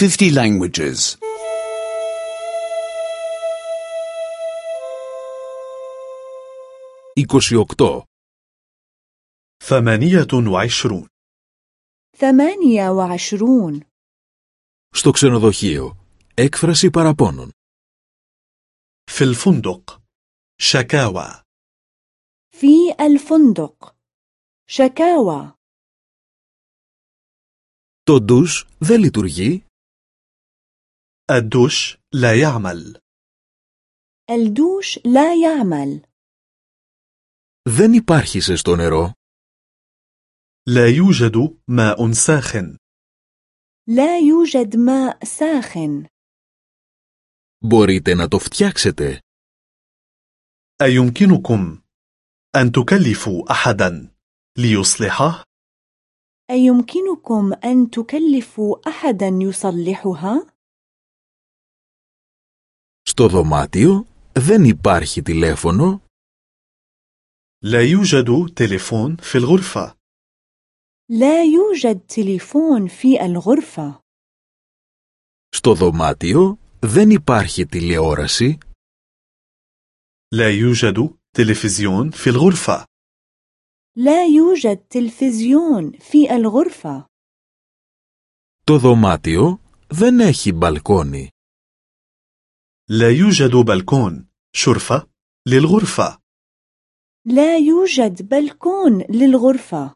50 languages. 28. ثمانية وعشرون ثمانية وعشرون Στο ξενοδοχείο. Έκφραση παραπώνων. في الفندق شكاوى في الفندق شكاوى Το ντους δεν λειτουργεί. الدوش لا يعمل الدوش لا يعمل Δεν υπάρχει ζεστό νερό. لا يوجد ماء ساخن لا يوجد ماء ساخن Μπορείτε να το φτιάξετε. أيمكنكم أن تكلفوا أحدا ليصلحه؟ أيمكنكم أن تكلفوا أحدا يصلحها؟ Στο δωμάτιο δεν υπάρχει τηλέφωνο. لا يوجد تليفون في الغرفة لا يوجد تليفون في الغرفة Στο δωμάτιο δεν υπάρχει τηλεόραση. لا يوجد تلفزيون في الغرفة لا يوجد تلفزيون في الغرفة Το δωμάτιο δεν έχει μπαλκόνι. لا يوجد بلكون شرفة للغرفة لا يوجد بلكون للغرفة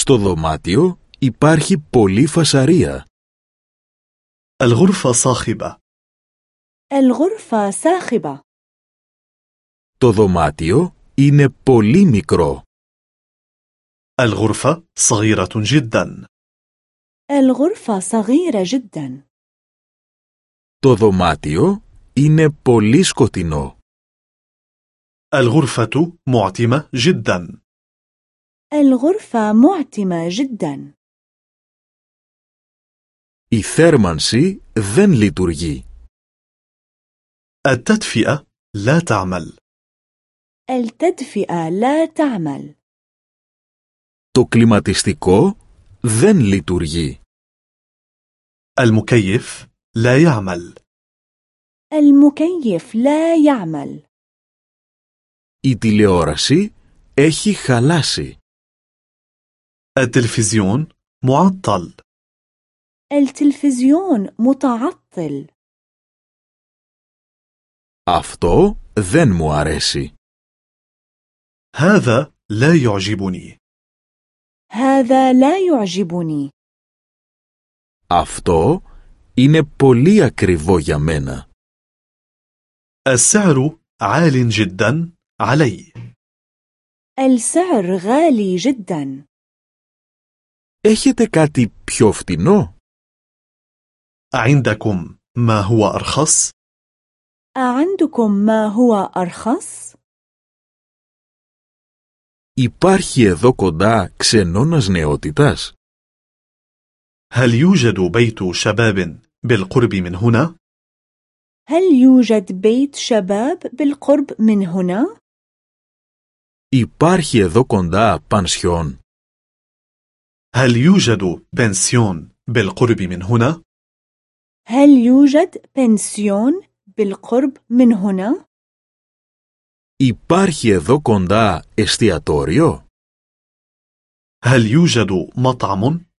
Στο δωμάτιο υπάρχει πολλή φασαρία. الغرفة صاخبة الغرفة صاخبة Το δωμάτιο είναι πολύ μικρό. الغرفة صغيرة جدا الغرفة صغيرة جدا Το δωμάτιο είναι πολύ σκοτεινό. الغرفة معتمة جدا الغرفة معتمة جدا Η θέρμανση δεν λειτουργεί. التدفئة لا تعمل التدفئة لا تعمل Το κλιματιστικό δεν λειτουργεί. المكيف لا يعمل المكيف لا يعمل Η τηλεόραση έχει χαλάσει. التلفزيون معطل التلفزيون متعطل Αυτό δεν μου αρέσει. هذا لا يعجبني هذا لا يعجبني Αυτό είναι πολύ ακριβό για μένα. السعر عال جدا علي السعر غالي جدا Έχετε κάτι πιο φτηνό? عندكم ما هو أرخص؟ أعندكم ما هو أرخص؟ Υπάρχει εδώ κοντά ξενώνας νεότητας? هل يوجد بيت شباب بالقرب من هنا؟ هل يوجد بيت شباب بالقرب من هنا؟ Υπάρχει εδώ κοντά πανσιόν? هل يوجد بنسيون بالقرب من هنا؟ هل يوجد بنسيون بالقرب من هنا؟ Υπάρχει εδώ κοντά εστιατόριο? هل يوجد مطعم